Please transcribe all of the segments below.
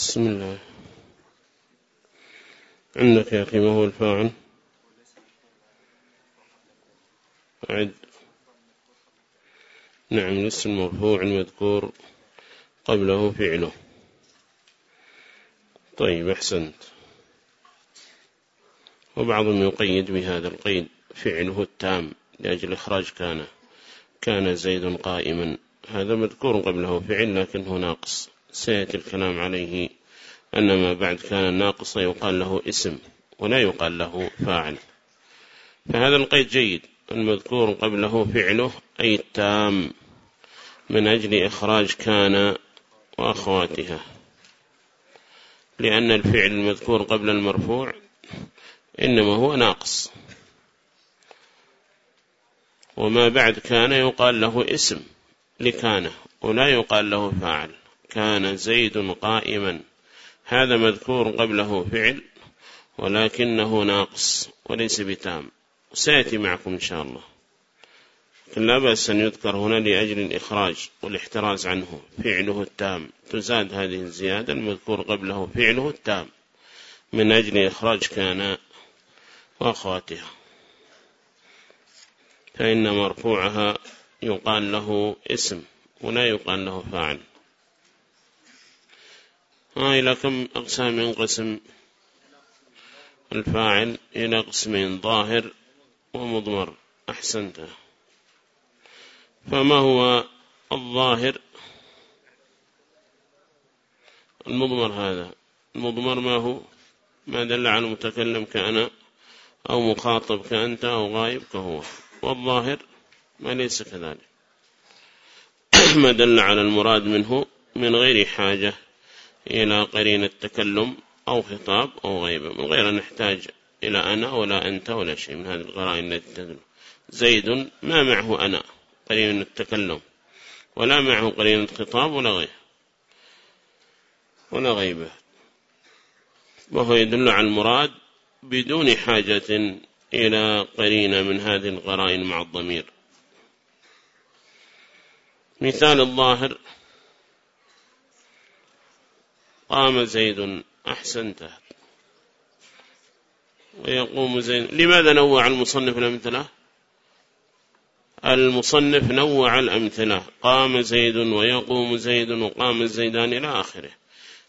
بسم الله. عندك يا أخي ما هو الفاعل؟ أعد نعم الاسم المرفوع المذكور قبله فعله. طيب أحسنت. وبعضهم يقيد بهذا القيد فعله التام لأجل إخراج كان. كان زيد قائما. هذا مذكور قبله فعل لكنه ناقص. سيأتي الكلام عليه أن ما بعد كان ناقص يقال له اسم ولا يقال له فاعل. فهذا القيد جيد المذكور قبله فعله أي التام من أجل إخراج كان وأخواتها. لأن الفعل المذكور قبل المرفوع إنما هو ناقص. وما بعد كان يقال له اسم لكان ولا يقال له فاعل. كان زيد قائما. هذا مذكور قبله فعل ولكنه ناقص وليس بتام. سيأتي معكم إن شاء الله. لا بأس أن يذكر هنا لأجل الإخراج والاحتراز عنه. فعله التام. تزاد هذه الزيادة المذكور قبله فعله التام. من أجل إخراج كان وأخواتها. فإن مرفوعها يقال له اسم ولا يقال له فاعل. إلى كم أقسام ينقسم؟ الفاعل إلى قسمين ظاهر ومضمر. أحسنت. فما هو الظاهر؟ المضمر هذا. المضمر ما هو؟ ما دل على المتكلم كأنا أو مخاطب كأنت أو غائب كهو. والظاهر ما ليس كذلك. ما دل على المراد منه من غير حاجة. إلى قرين التكلم أو خطاب أو غيبة من غير أن نحتاج إلى أنا ولا أنت ولا شيء من هذه القرائن التي تدل زيد ما معه أنا؟ قرين التكلم. ولا معه قرين الخطاب ولا غير ولا غيبة. وهو يدل على المراد بدون حاجة إلى قرينة من هذه القرائن مع الضمير. مثال الظاهر قام زيد أحسنته. ويقوم زيد. لماذا نوع المصنف الأمثلة؟ المصنف نوع الأمثلة. قام زيد ويقوم زيد وقام الزيدان إلى آخره.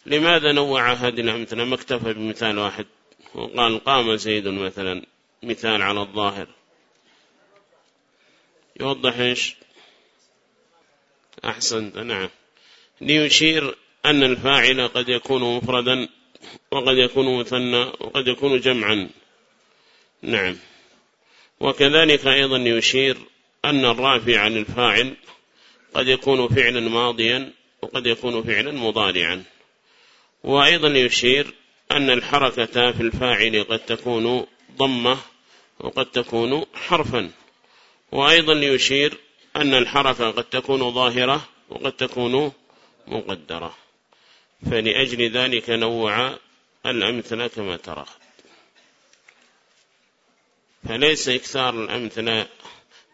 لماذا نوع هذه الأمثلة؟ ما اكتفى بمثال واحد. وقال قام زيد مثلا. مثال على الظاهر. يوضح إيش؟ أحسنت. نعم. ليشير أن الفاعل قد يكون مفردا وقد يكون مثنى وقد يكون جمعا. نعم. وكذلك أيضا يشير أن الرافع عن الفاعل قد يكون فعلا ماضيا وقد يكون فعلا مضارعا. وأيضا يشير أن الحركة في الفاعل قد تكون ضمة وقد تكون حرفا. وأيضا يشير أن الحركة قد تكون ظاهرة وقد تكون مقدرة. فلأجل ذلك نوع الأمثلة كما ترى. فليس إكثار الأمثلة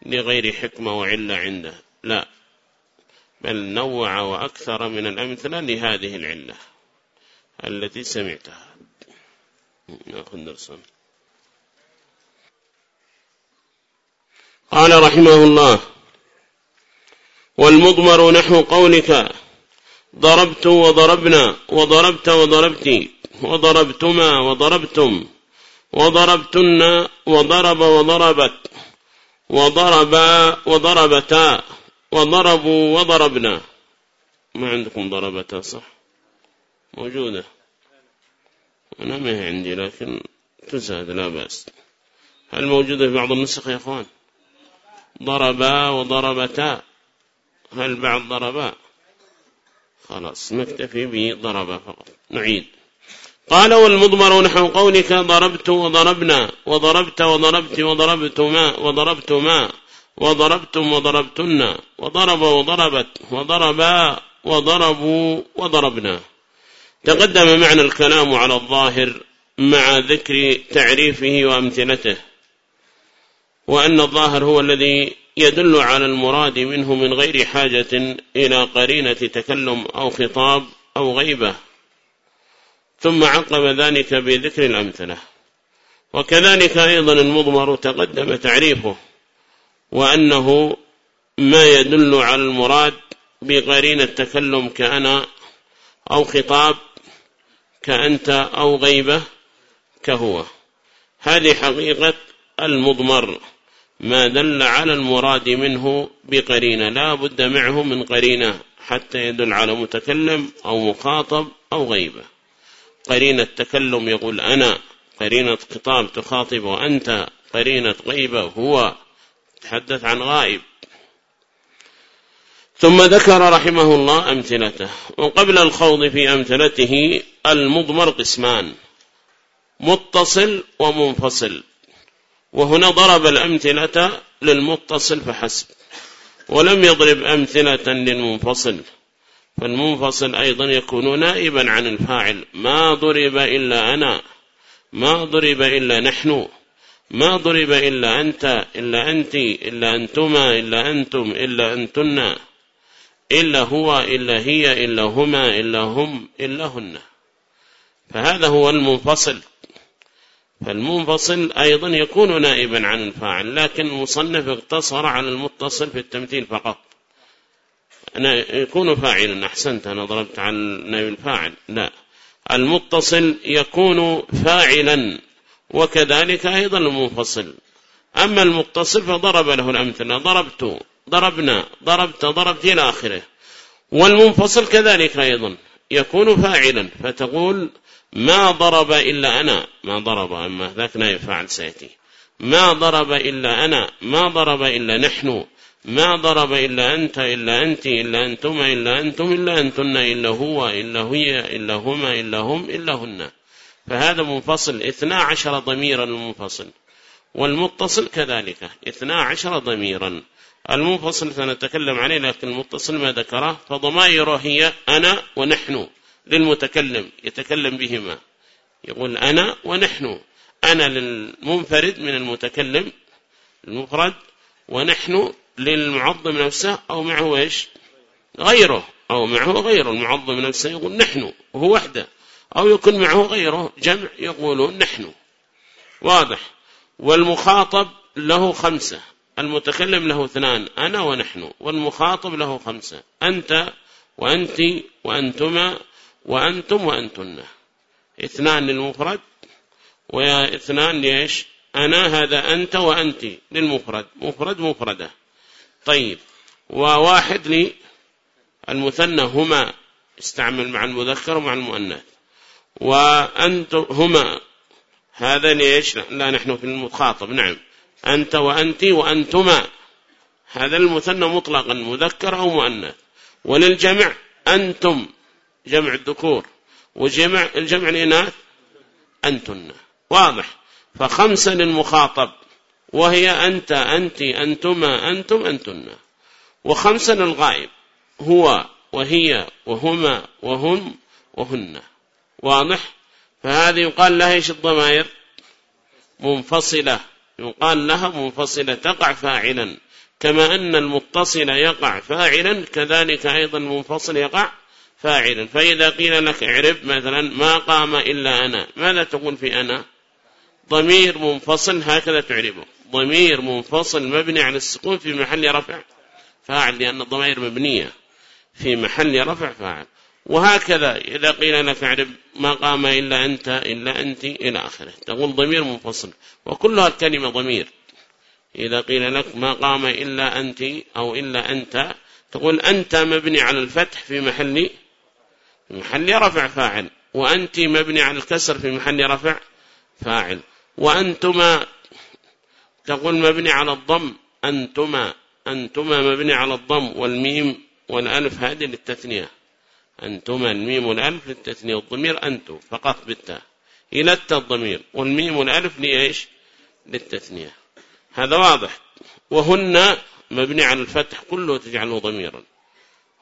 لغير حكمة وعلة عنده لا بل نوع وأكثر من الأمثلة لهذه العلة التي سمعتها. نأخذ درسا. قال رحمه الله والمضمر نحو قولك ضربت وضربنا وضربت وضربت وضربتما وضربتم وضربتن وضرب وضربت وضربا وضربتا وضربوا وضربنا. ما عندكم ضربتا صح؟ موجودة. أنا ما هي عندي لكن تزاد لا بأس. هل موجودة في بعض النسخ يا أخوان؟ ضربا وضربتا. هل بعض ضربا؟ خلاص نكتفي بضربا فقط. نعيد. قال والمضمر نحو قولك ضربت وضربنا وضربت وضربت وضربتما وضربتما وضربتم وضربتن وضرب وضربت وضربا وضربوا وضربنا. تقدم معنى الكلام على الظاهر مع ذكر تعريفه وأمثلته وأن الظاهر هو الذي يدل على المراد منه من غير حاجة إلى قرينة تكلم أو خطاب أو غيبة. ثم عقب ذلك بذكر الأمثلة. وكذلك أيضا المضمر تقدم تعريفه وأنه ما يدل على المراد بقرين التكلم كأنا أو خطاب كأنت أو غيبة كهو. هذه حقيقة المضمر. ما دل على المراد منه بقرينة. لا بد معه من قرينة حتى يدل على متكلم أو مخاطب أو غيبة. قرينة تكلم يقول أنا قرينة خطاب تخاطب وأنت قرينة غيبة هو. تحدث عن غائب. ثم ذكر رحمه الله أمثلته. وقبل الخوض في أمثلته المضمر قسمان. متصل ومنفصل. وهنا ضرب الأمثلة للمتصل فحسب ولم يضرب أمثلة للمنفصل فالمنفصل أيضا يكون نائبا عن الفاعل ما ضرب إلا أنا ما ضرب إلا نحن ما ضرب إلا أنت إلا أنت إلا أنتما إلا أنتم إلا أنتن إلا هو إلا هي إلا هما إلا هم إلا هن. فهذا هو المنفصل. فالمنفصل أيضا يكون نائبا عن الفاعل لكن المصنف اقتصر على المتصل في التمثيل فقط. يكون فاعلا أحسنت أنا ضربت على نائب الفاعل. لا. المتصل يكون فاعلا وكذلك أيضا المنفصل. أما المتصل فضرب له الأمثلة. ضربت ضربنا ضربت ضربت إلى آخره. والمنفصل كذلك أيضا يكون فاعلا فتقول ما ضرب إلا أنا. ما ضرب أما ذاك لا يفعل سيأتي. ما ضرب إلا أنا. ما ضرب إلا نحن. ما ضرب إلا أنت إلا أنت إلا أنتم إلا أنتم إلا أنتن إلا هو إلا هي إلا هما إلا هم إلا هن. فهذا منفصل. اثنا عشر ضميرا المنفصل والمتصل كذلك. اثنا عشر ضميرا. المنفصل سنتكلم عليه لكن المتصل ما ذكره فضمائره هي أنا ونحن. للمتكلم يتكلم بهما. يقول أنا ونحن. أنا للمنفرد من المتكلم المفرد ونحن للمعظم نفسه أو معه إيش؟ غيره. أو معه غيره. المعظم نفسه يقول نحن وهو وحده. أو يكون معه غيره جمع يقولون نحن. واضح. والمخاطب له خمسة. المتكلم له اثنان أنا ونحن. والمخاطب له خمسة. أنت وأنت وأنتما وأنتم وأنتن. اثنان للمفرد واثنان ليش أنا هذا أنت وأنت للمفرد. مفرد مفردة. طيب وواحد للمثنى هما استعمل مع المذكر ومع المؤنث. وأنتم هما هذا ليش لا نحن في المخاطب نعم. أنت وأنت وأنتما هذا المثنى مطلقا مذكر أو مؤنث. وللجمع أنتم. جمع الذكور وجمع الجمع الإناث أنتن. واضح. فخمسة للمخاطب وهي أنت أنت أنتما أنتم أنتن. وخمسة للغائب هو وهي وهما وهم وهن. واضح؟ فهذه يقال لها إيش الضمائر؟ منفصلة. يقال لها منفصلة تقع فاعلا. كما أن المتصل يقع فاعلا كذلك أيضا المنفصل يقع فاعلا. فإذا قيل لك اعرب مثلا ما قام إلا أنا ماذا تقول في أنا؟ ضمير منفصل هكذا تعربه ضمير منفصل مبني على السكون في محل رفع فاعل لأن الضمائر مبنية في محل رفع فاعل. وهكذا إذا قيل لك اعرب ما قام إلا أنت إلا أنت إلى آخره. تقول ضمير منفصل. وكلها الكلمة ضمير. إذا قيل لك ما قام إلا أنت أو إلا أنت تقول أنت مبني على الفتح في محل محل رفع فاعل. وأنت مبني على الكسر في محل رفع فاعل. وأنتما تقول مبني على الضم. أنتما. أنتما مبني على الضم والميم والألف هذه للتثنية. أنتما الميم والألف للتثنية. والضمير أنتو فقط بالتاء. إلى الضمير. والميم والألف لإيش؟ للتثنية. هذا واضح. وهن مبني على الفتح كله تجعله ضميرا.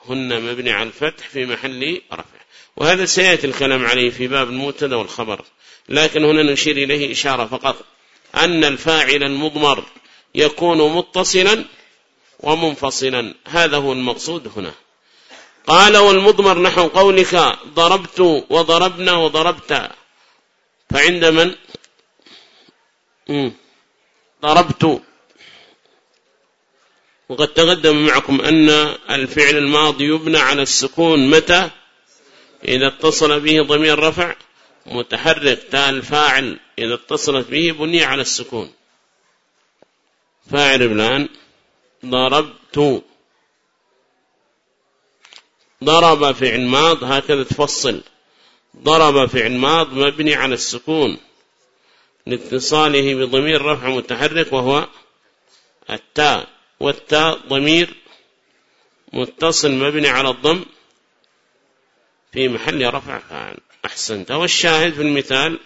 هن مبني على الفتح في محل رفع. وهذا سيأتي الكلام عليه في باب المبتدا والخبر. لكن هنا نشير إليه إشارة فقط. أن الفاعل المضمر يكون متصلا ومنفصلا. هذا هو المقصود هنا. قال والمضمر نحو قولك ضربت وضربنا وضربت. فعند من؟ ضربت. وقد تقدم معكم أن الفعل الماضي يبنى على السكون متى؟ إذا اتصل به ضمير رفع متحرك تاء الفاعل إذا اتصلت به بني على السكون. فاعل الآن ضربت. ضرب فعل ماض هكذا تفصل. ضرب فعل ماض مبني على السكون. لاتصاله بضمير رفع متحرك وهو التاء. والتاء ضمير متصل مبني على الضم في محل رفع فاعل. أحسنت. والشاهد في المثال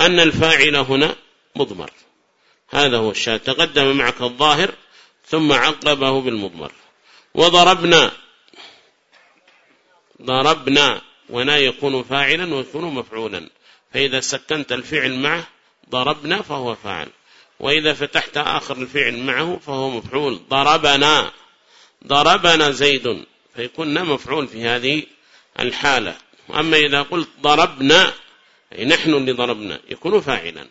أن الفاعل هنا مضمر. هذا هو الشاهد. تقدم معك الظاهر ثم عقبه بالمضمر. وضربنا ضربنا ونا يكون فاعلا ويكون مفعولا. فإذا سكنت الفعل معه ضربنا فهو فاعل. وإذا فتحت آخر الفعل معه فهو مفعول. ضربنا. ضربنا زيد. فيكون مفعول في هذه الحالة. أما إذا قلت ضربنا أي نحن اللي ضربنا يكون فاعلا.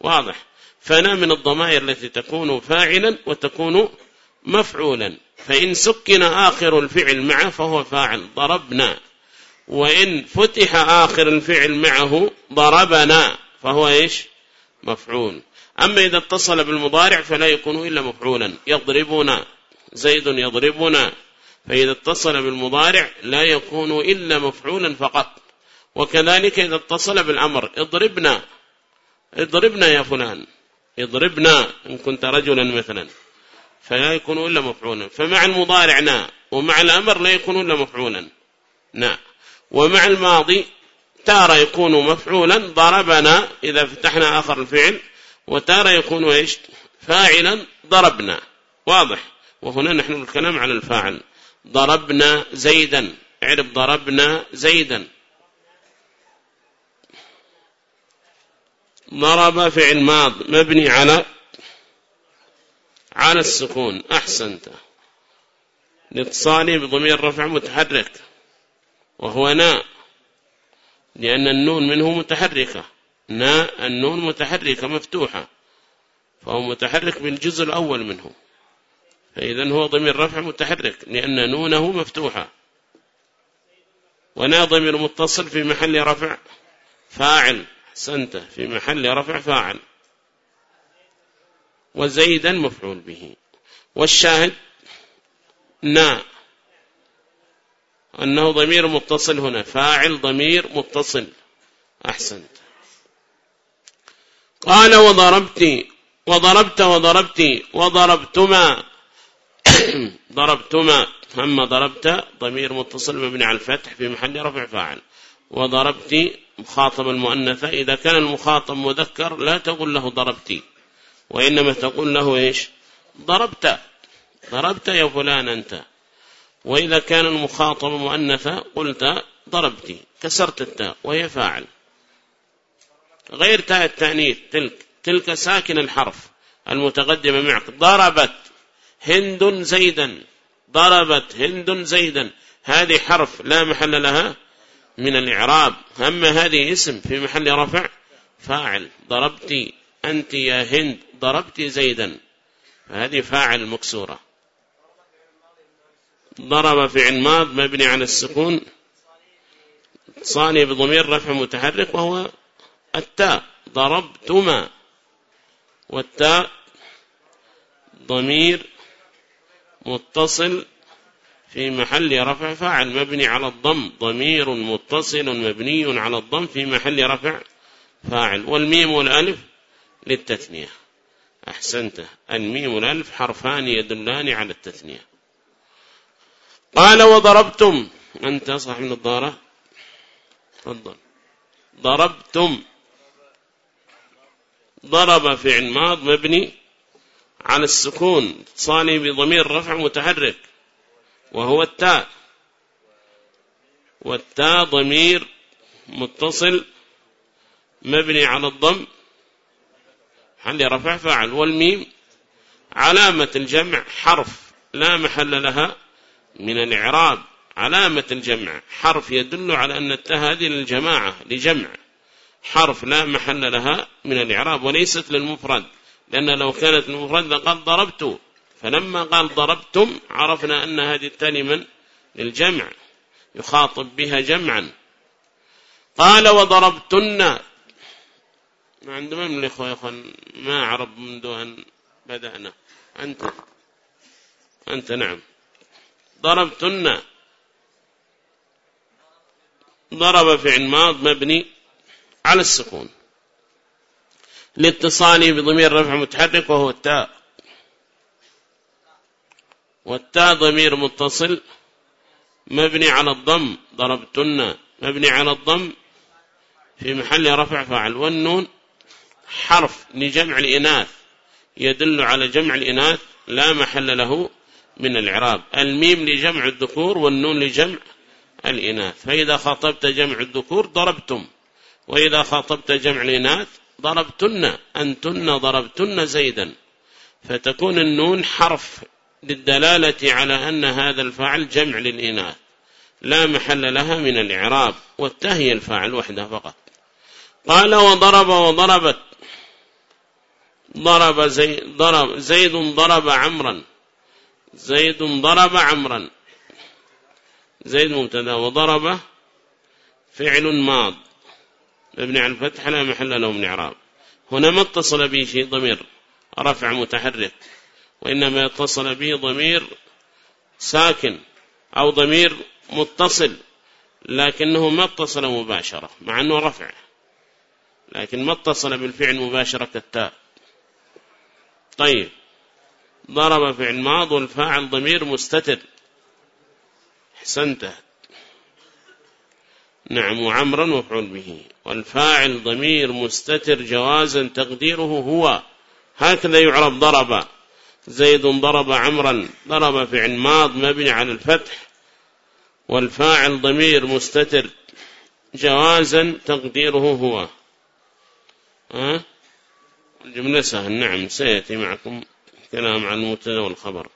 واضح. فنا من الضمائر التي تكون فاعلا وتكون مفعولا. فإن سكن آخر الفعل معه فهو فاعل. ضربنا. وإن فتح آخر الفعل معه ضربنا فهو إيش؟ مفعول. أما إذا اتصل بالمضارع فلا يكون إلا مفعولا. يضربنا زيد يضربنا فإذا اتصل بالمضارع لا يكون إلا مفعولا فقط. وكذلك إذا اتصل بالأمر اضربنا اضربنا يا فلان اضربنا إن كنت رجلا مثلا فلا يكون إلا مفعولا. فمع المضارع نا ومع الأمر لا يكون إلا مفعولا. نا. ومع الماضي تارة يكون مفعولا ضربنا إذا فتحنا آخر الفعل وتارة يكون إيش؟ فاعلا ضربنا. واضح. وهنا نحن الكلام على الفاعل. ضربنا زيدا. اعرف ضربنا زيدا. ضرب فعل ماض مبني على على السكون. أحسنت. لاتصاله بضمير رفع متحرك. وهو ناء. لأن النون منه متحركة. ناء النون متحركة مفتوحة فهو متحرك بالجزء الأول منه فإذا هو ضمير رفع متحرك لأن نونه مفتوحة. ونا ضمير متصل في محل رفع فاعل حسنت في محل رفع فاعل. وزيدا مفعول به. والشاهد نا أنه ضمير متصل هنا فاعل ضمير متصل أحسنت. قال وضربت وضربت وضربت وضربتما. ضربتما. هم ضربت ضمير متصل مبني على الفتح في محل رفع فاعل. وضربت مخاطب المؤنثة. إذا كان المخاطب مذكر لا تقول له ضربتي وإنما تقول له إيش؟ ضربت. ضربت يا فلان أنت. وإذا كان المخاطب مؤنثة قلت ضربتي كسرت التاء وهي فاعل. غير تاء التأنيث تلك تلك ساكن الحرف المتقدمة معك. ضربت هند زيدا ضربت هند زيدا. هذه حرف لا محل لها من الإعراب. أما هذه اسم في محل رفع فاعل. ضربت أنت يا هند ضربت زيدا. فهذه فاعل مكسورة. ضرب فعل ماض مبني على السكون صاني بضمير رفع متحرك وهو التاء ضربتما. والتاء ضمير متصل في محل رفع فاعل مبني على الضم. ضمير متصل مبني على الضم في محل رفع فاعل. والميم والألف للتثنية. أحسنت. الميم والألف حرفان يدلان على التثنية. قال وضربتم. أنت صاحب النظارة تفضل. ضربتم. ضرب فعل ماض مبني على السكون اتصالي بضمير رفع متحرك وهو التاء. والتاء ضمير متصل مبني على الضم. حل رفع فاعل والميم؟ علامة الجمع حرف لا محل لها من الإعراب. علامة الجمع حرف يدل على أن التاء هذه للجماعة لجمع. حرف لا محل لها من الإعراب وليست للمفرد. لأن لو كانت المفرد لقد ضربت. فلما قال ضربتم عرفنا أن هذه التالي من؟ للجمع. يخاطب بها جمعا. قال وضربتن. ما عندما من الإخوة يا أخوان. ما عرب منذ أن بدأنا. أنت. أنت نعم. ضربتن. ضرب فعل ماض مبني على السكون. لاتصاله بضمير رفع متحرك وهو التاء. والتاء ضمير متصل مبني على الضم ضربتن مبني على الضم. في محل رفع فاعل والنون حرف لجمع الإناث يدل على جمع الإناث لا محل له من الإعراب. الميم لجمع الذكور والنون لجمع الإناث. فإذا خاطبت جمع الذكور ضربتم. وإذا خاطبت جمع الإناث ضربتن أنتن ضربتن زيدا. فتكون النون حرف للدلالة على أن هذا الفاعل جمع للإناث. لا محل لها من الإعراب والتهي الفاعل وحده فقط. قال وضرب وضربت. ضرب زيد ضرب زيد ضرب عمرا. زيد ضرب عمرا. زيد مبتدأ وضرب فعل ماض. مبني على الفتح لا محل له من إعراب. هنا ما اتصل به شيء ضمير رفع متحرك وإنما اتصل به ضمير ساكن أو ضمير متصل لكنه ما اتصل مباشرة مع أنه رفع لكن ما اتصل بالفعل مباشرة كالتاء. طيب ضرب فعل ماض والفاعل ضمير مستتر. حسنته نعم وعمرا مفعول به. والفاعل ضمير مستتر جوازا تقديره هو. هكذا يعرب ضرب. زيد ضرب عمرا. ضرب فعل ماض مبني على الفتح. والفاعل ضمير مستتر جوازا تقديره هو. ها؟ الجملة سهل نعم سيأتي معكم كلام عن المبتدا والخبر.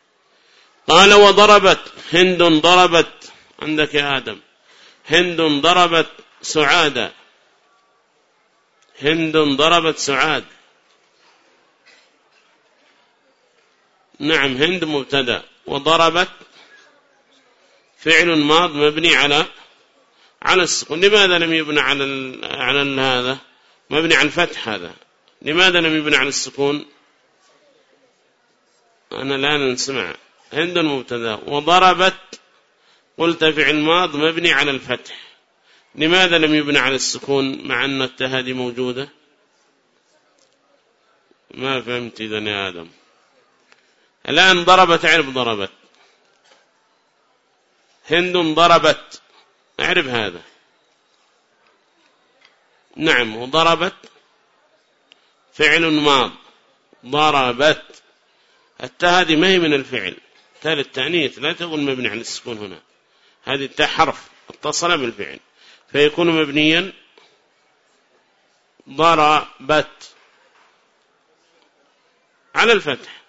قال وضربت. هند ضربت. عندك يا آدم. هند ضربت سعادة. هند ضربت سعاد نعم هند مبتدأ. وضربت فعل ماض مبني على على السكون لماذا لم يبنى على على هذا؟ مبني على الفتح هذا. لماذا لم يبنى على السكون؟ أنا الآن نسمع. هند مبتدأ. وضربت قلت فعل ماض مبني على الفتح. لماذا لم يبنى على السكون مع أن التهادي موجودة؟ ما فهمت إذا يا آدم. الآن ضربت عرب ضربت. هند ضربت. أعرف هذا. نعم وضربت فعل ماض. ضربت. التهادي ما هي من الفعل. تالي التأنيث لا تقول مبني على السكون هنا. هذه التاء حرف اتصل بالفعل. فيكون مبنيا ضربت على الفتح.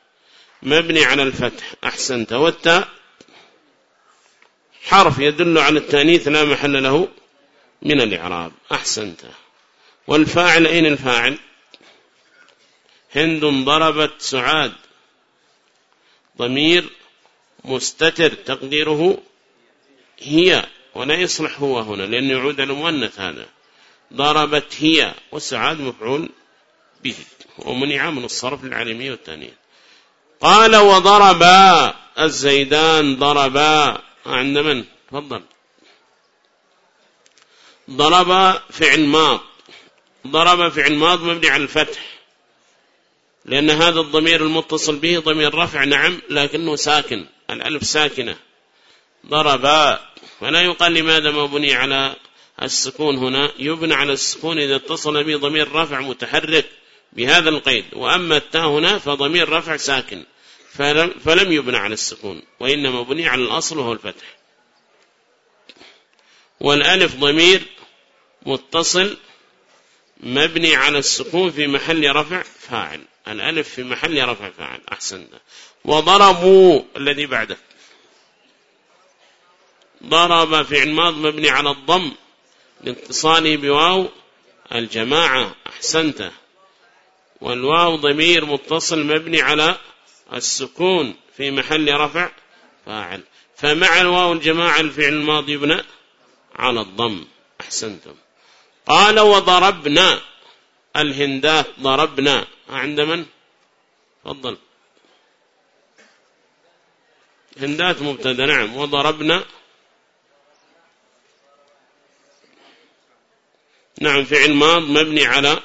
مبني على الفتح أحسنت. والتاء حرف يدل على التأنيث لا محل له من الإعراب. أحسنت. والفاعل أين الفاعل؟ هند ضربت سعاد. ضمير مستتر تقديره هي ولا يصلح هو هنا لأنه يعود المؤنث هذا. ضربت هي والسعاد مفعول به ومنع من الصرف العالمي والتانية. قال وضربا الزيدان ضربا عند من؟ تفضل. ضرب فعل ماض. ضرب فعل ماض مبني على الفتح. لأن هذا الضمير المتصل به ضمير رفع نعم لكنه ساكن الألف ساكنة. ضربا فلا يقال لماذا ما بني على السكون هنا. يبنى على السكون إذا اتصل به ضمير رفع متحرك بهذا القيد. وأما التاء هنا فضمير رفع ساكن. فلم, فلم يبنى على السكون. وإنما بني على الأصل وهو الفتح. والألف ضمير متصل مبني على السكون في محل رفع فاعل. الألف في محل رفع فاعل. أحسن وضربوا الذي بعده. ضرب فعل ماض مبني على الضم لاتصاله بواو الجماعة أحسنت. والواو ضمير متصل مبني على السكون في محل رفع فاعل. فمع الواو الجماعة الفعل الماضي يبنى على الضم أحسنتم قال وضربنا الهندات ضربنا. عند من؟ تفضل. هندات مبتدأ نعم. وضربنا نعم فعل ماض مبني على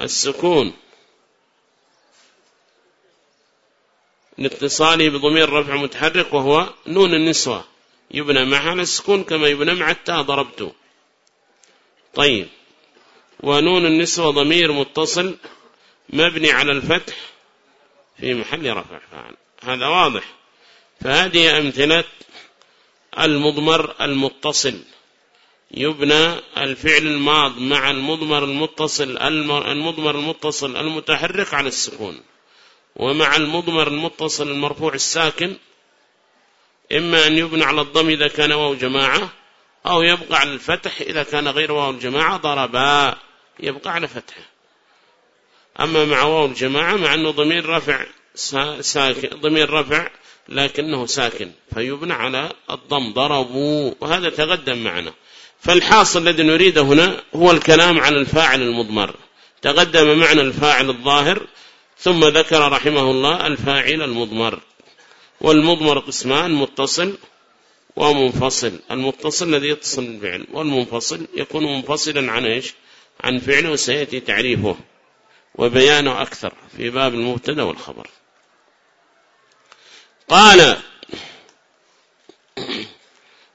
السكون. لاتصاله بضمير رفع متحرك وهو نون النسوة. يبنى معها السكون كما يبنى مع التاء ضربته طيب. ونون النسوة ضمير متصل مبني على الفتح في محل رفع فعل هذا واضح. فهذه أمثلة المضمر المتصل. يبنى الفعل الماض مع المضمر المتصل المضمر المتصل المتحرك على السكون ومع المضمر المتصل المرفوع الساكن إما أن يبنى على الضم إذا كان واو جماعة أو يبقى على الفتح إذا كان غير واو الجماعة ضربا يبقى على فتحه. أما مع واو الجماعة مع أنه ضمير رفع ساكن ضمير رفع لكنه ساكن فيبنى على الضم ضربوا وهذا تقدم معنا. فالحاصل الذي نريده هنا هو الكلام عن الفاعل المضمر. تقدم معنا الفاعل الظاهر ثم ذكر رحمه الله الفاعل المضمر. والمضمر قسمان متصل ومنفصل. المتصل الذي يتصل بالفعل والمنفصل يكون منفصلا عن إيش؟ عن فعله وسيأتي تعريفه. وبيانه أكثر في باب المبتدا والخبر. قال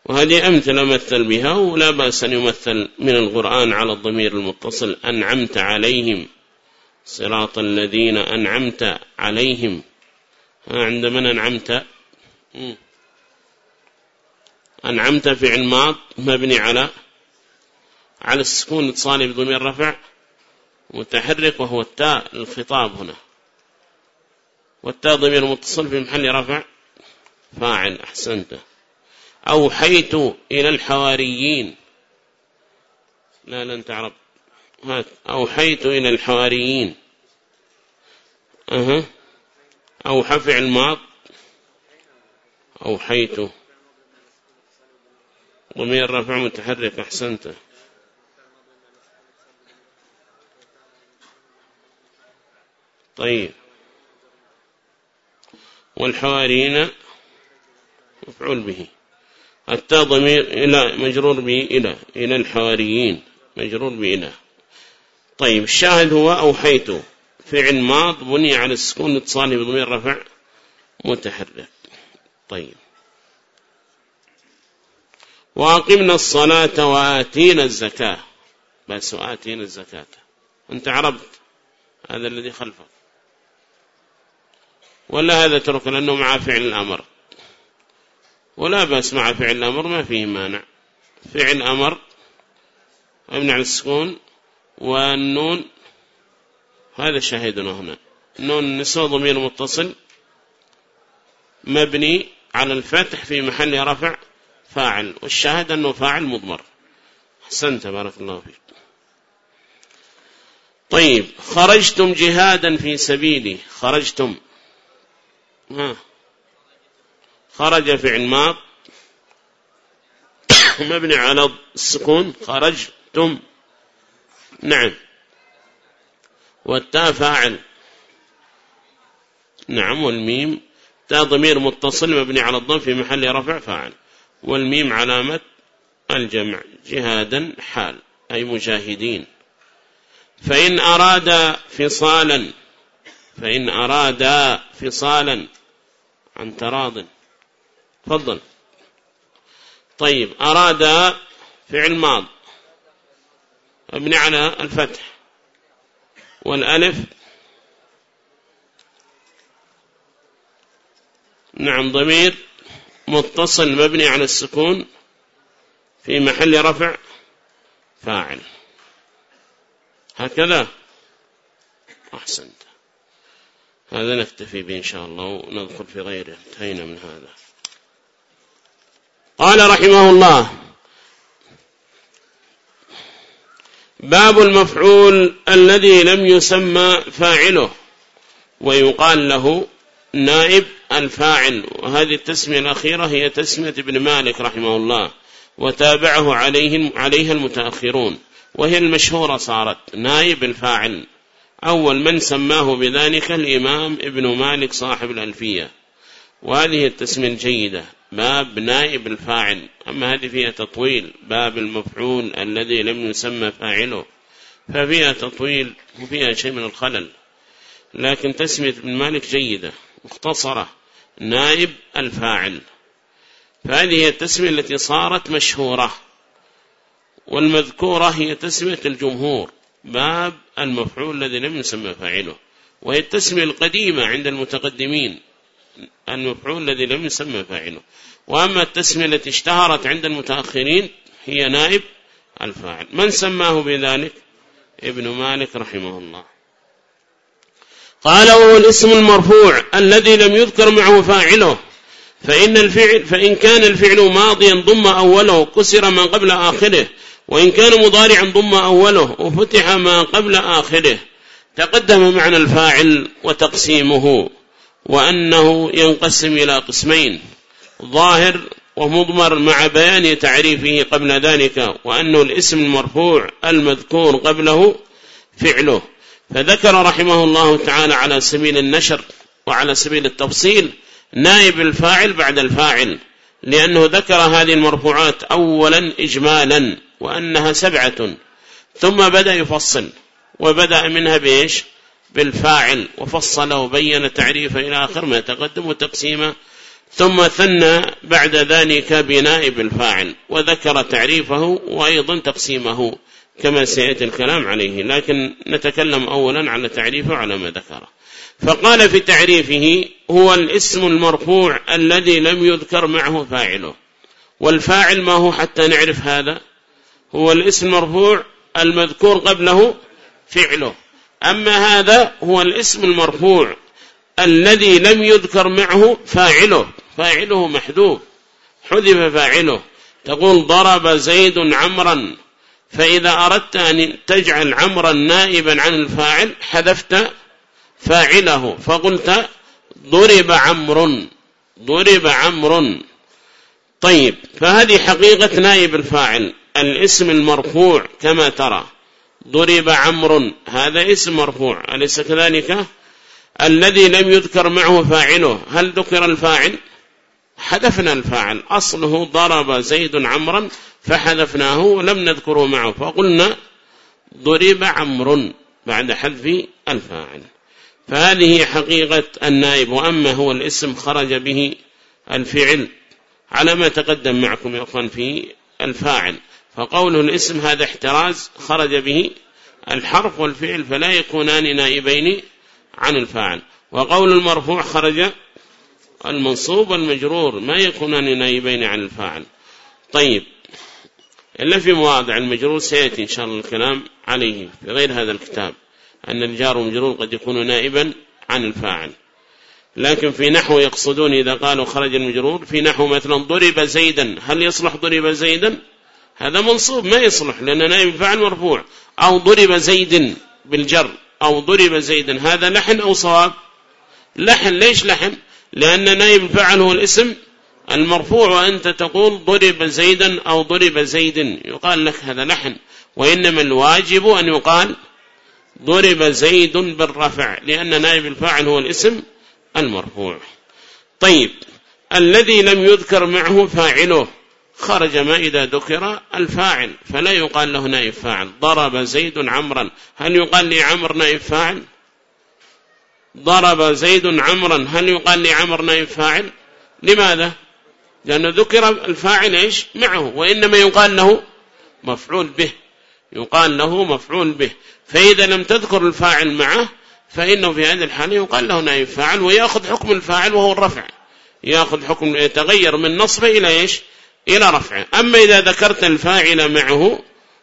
وهذه أمثلة مثل بها ولا بأس أن يمثل من القرآن على الضمير المتصل أنعمت عليهم صراط الذين أنعمت عليهم. عند من أنعمت؟ أنعمت فعل ماض مبني على على السكون اتصالي بضمير رفع متحرك وهو التاء الخطاب هنا. والتاء ضمير متصل في محل رفع فاعل أحسنت. أوحيت إلى الحواريين. لا لن تعرف هات أوحيت إلى الحواريين. أها. أوحى فعل ماض أوحيت. ضمير رفع متحرك أحسنت. طيب. والحواريين مفعول به. التاء ضمير إلى مجرور به إلى إلى الحواريين مجرور بإلى طيب الشاهد هو أوحيت فعل ماض بني على السكون اتصالي بضمير رفع متحرك. طيب. وأقمنا الصلاة وآتينا الزكاة. بس وآتينا الزكاة. أنت عربت. هذا الذي خلفك. ولا هذا ترك لأنه مع فعل الأمر. ولا بأس مع فعل الأمر ما فيه مانع. فعل أمر أمنع السكون والنون هذا شاهدنا هنا. نون النسوة ضمير متصل مبني على الفتح في محل رفع فاعل والشاهد أنه فاعل مضمر. حسنت بارك الله فيك. طيب خرجتم جهادا في سبيلي خرجتم. ها. خرج فعل ماض مبني على السكون. خرجتم. نعم. والتاء فاعل. نعم والميم. تاء ضمير متصل مبني على الضم في محل رفع فاعل. والميم علامة الجمع. جهادا حال. أي مجاهدين. فإن أراد فصالا. فإن أراد فصالا. عن تراض. تفضل. طيب أراد فعل ماض. مبني على الفتح. والألف. نعم ضمير متصل مبني على السكون في محل رفع فاعل. هكذا. أحسنت. هذا نكتفي به إن شاء الله وندخل في غيره. انتهينا من هذا. قال رحمه الله باب المفعول الذي لم يسمى فاعله ويقال له نائب الفاعل. وهذه التسمية الأخيرة هي تسمية ابن مالك رحمه الله وتابعه عليه عليها المتأخرون وهي المشهورة صارت نائب الفاعل أول من سماه بذلك الإمام ابن مالك صاحب الألفية. وهذه التسمية الجيدة. باب نائب الفاعل. أما هذه فيها تطويل. باب المفعول الذي لم يسمى فاعله. ففيها تطويل وفيها شيء من الخلل. لكن تسمية ابن مالك جيدة مختصرة. نائب الفاعل. فهذه هي التسمية التي صارت مشهورة. والمذكورة هي تسمية الجمهور. باب المفعول الذي لم يسمى فاعله. وهي التسمية القديمة عند المتقدمين. المفعول الذي لم يسمى فاعله. وأما التسمية التي اشتهرت عند المتأخرين هي نائب الفاعل. من سماه بذلك؟ ابن مالك رحمه الله. قال وهو الاسم المرفوع الذي لم يذكر معه فاعله. فإن الفعل فإن كان الفعل ماضيا ضم أوله كسر ما قبل آخره. وإن كان مضارعا ضم أوله وفتح ما قبل آخره. تقدم معنى الفاعل وتقسيمه. وأنه ينقسم إلى قسمين ظاهر ومضمر مع بيان تعريفه قبل ذلك وأنه الاسم المرفوع المذكور قبله فعله. فذكر رحمه الله تعالى على سبيل النشر وعلى سبيل التفصيل نائب الفاعل بعد الفاعل لأنه ذكر هذه المرفوعات أولا إجمالا وأنها سبعة ثم بدأ يفصل وبدأ منها بإيش؟ بالفاعل وفصل وبين تعريفه إلى آخر ما تقدم وتقسيمه ثم ثنى بعد ذلك بنائب الفاعل وذكر تعريفه وأيضا تقسيمه كما سيأتي الكلام عليه. لكن نتكلم أولا على تعريفه على ما ذكره. فقال في تعريفه هو الاسم المرفوع الذي لم يذكر معه فاعله. والفاعل ما هو حتى نعرف هذا؟ هو الاسم المرفوع المذكور قبله فعله. أما هذا هو الاسم المرفوع الذي لم يذكر معه فاعله فاعله محذوف حذف فاعله. تقول ضرب زيد عمرا فإذا أردت أن تجعل عمرا نائبا عن الفاعل حذفت فاعله فقلت ضرب عمر ضرب عمر. طيب فهذه حقيقة نائب الفاعل الاسم المرفوع كما ترى. ضرب عمر هذا اسم مرفوع أليس كذلك؟ الذي لم يذكر معه فاعله. هل ذكر الفاعل؟ حذفنا الفاعل. أصله ضرب زيد عمرا فحذفناه ولم نذكره معه فقلنا ضرب عمر بعد حذف الفاعل. فهذه حقيقة النائب وأما هو الاسم خرج به الفعل. على ما تقدم معكم يا أخوان في الفاعل. فقوله الاسم هذا احتراز خرج به الحرف والفعل فلا يكونان نائبين عن الفاعل. وقول المرفوع خرج المنصوب والمجرور ما يكونان نائبين عن الفاعل. طيب إلا في مواضع المجرور سيأتي إن شاء الله الكلام عليه في غير هذا الكتاب أن الجار والمجرور قد يكون نائبا عن الفاعل. لكن في نحو يقصدون إذا قالوا خرج المجرور في نحو مثلا ضرب زيدا هل يصلح ضرب زيدا؟ هذا منصوب ما يصلح لأن نائب الفاعل مرفوع أو ضرب زيد بالجر أو ضرب زيدا هذا لحن أو صواب؟ لحن ليش لحن؟ لأن نائب الفاعل هو الاسم المرفوع وأنت تقول ضرب زيدا أو ضرب زيد. يقال لك هذا لحن وإنما الواجب أن يقال ضرب زيد بالرفع لأن نائب الفاعل هو الاسم المرفوع. طيب الذي لم يذكر معه فاعله. خرج ما إذا ذكر الفاعل فلا يقال له نائب فاعل. ضرب زيد عمرا. هل يقال لي عمر نائب فاعل؟ ضرب زيد عمرا. هل يقال لي عمر نائب فاعل؟ لماذا؟ لأن ذكر الفاعل إيش؟ معه وإنما يقال له مفعول به. يقال له مفعول به. فإذا لم تذكر الفاعل معه فإنه في هذه الحالة يقال له نائب فاعل ويأخذ حكم الفاعل وهو الرفع. يأخذ حكم يتغير من نصبه إلى إيش؟ إلى رفعه. أما إذا ذكرت الفاعل معه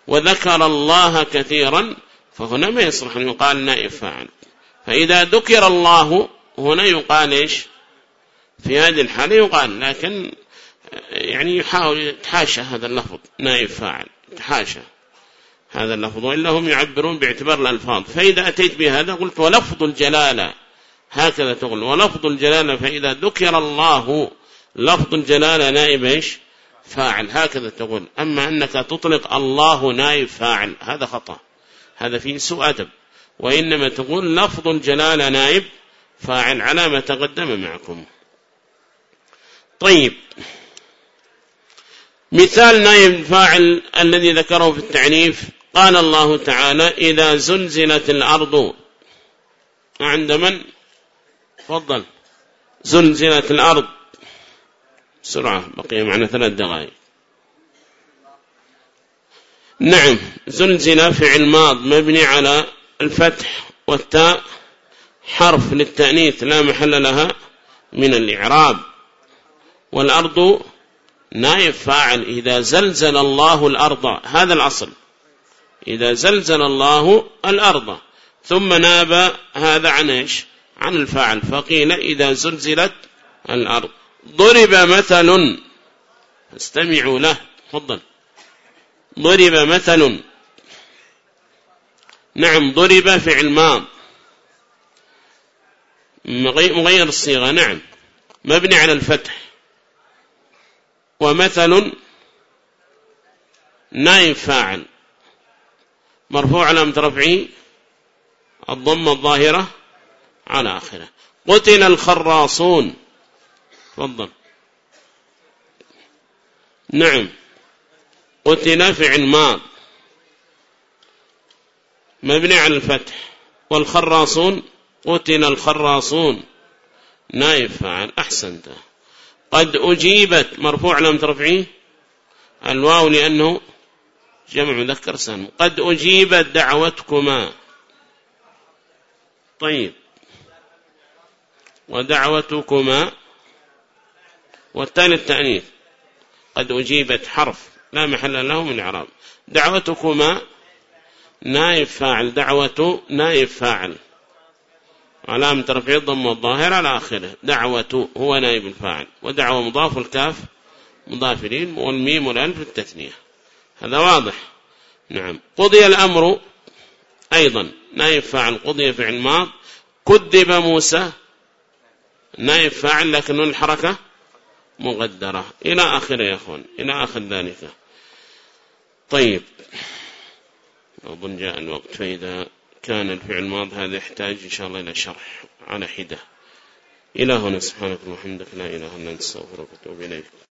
وذكر الله كثيرا فهنا ما يصلح أن يقال نائب فاعل. فإذا ذكر الله هنا يقال إيش؟ في هذه الحالة يقال لكن يعني يحاول يتحاشى هذا اللفظ نائب فاعل يتحاشى هذا اللفظ وإلا هم يعبرون باعتبار الألفاظ. فإذا أتيت بهذا قلت ولفظ الجلالة هكذا تقول. ولفظ الجلالة فإذا ذكر الله لفظ الجلالة نائب إيش؟ فاعل هكذا تقول. أما أنك تطلق الله نائب فاعل هذا خطأ. هذا فيه سوء أدب. وإنما تقول لفظ الجلالة نائب فاعل على ما تقدم معكم. طيب. مثال نائب فاعل الذي ذكره في التعنيف قال الله تعالى إذا زلزلت الأرض عند من؟ فضل زلزلت الأرض. بسرعة بقي معنا ثلاث دقائق. نعم زلزل فعل ماض مبني على الفتح والتاء حرف للتأنيث لا محل لها من الإعراب. والأرض نائب فاعل إذا زلزل الله الأرض هذا الأصل. إذا زلزل الله الأرض ثم ناب هذا عن إيش؟ عن الفاعل فقيل إذا زلزلت الأرض. ضرب مثل استمعوا له. تفضل. ضرب مثل. نعم ضرب فعل ماض. مغير الصيغة. نعم. مبني على الفتح. ومثل نائب فاعل. مرفوع على رفعه. الضم الظاهرة على آخره. قتل الخراصون. تفضل. نعم. قتل فعل ماض مبني على الفتح. والخراصون قتل الخراصون. نائب فاعل أحسنت. قد أجيبت. مرفوع لم ترفعيه الواو لأنه جمع مذكر سالم قد أجيبت دعوتكما. طيب. ودعوتكما والثاني التأنيث. قد أجيبت حرف لا محل له من إعراب. دعوتكما نائب فاعل دعوة نائب فاعل. علامة رفع الضم الظاهر على آخره. دعوة هو نائب الفاعل ودعوة مضاف الكاف مضافرين والميم والألف التثنية هذا واضح. نعم. قضي الأمر أيضا. نائب فاعل قضي فعل ماض. كذب موسى. نائب فاعل لكن الحركة مقدرة. إلى آخر يا أخوان. إلى آخر ذلك. طيب. أظن جاء الوقت فإذا كان الفعل الماض هذا يحتاج إن شاء الله إلى شرح على حدة. إلى هنا سبحانك وبحمدك لا إله إلا أنت استغفرك وأتوب إليك.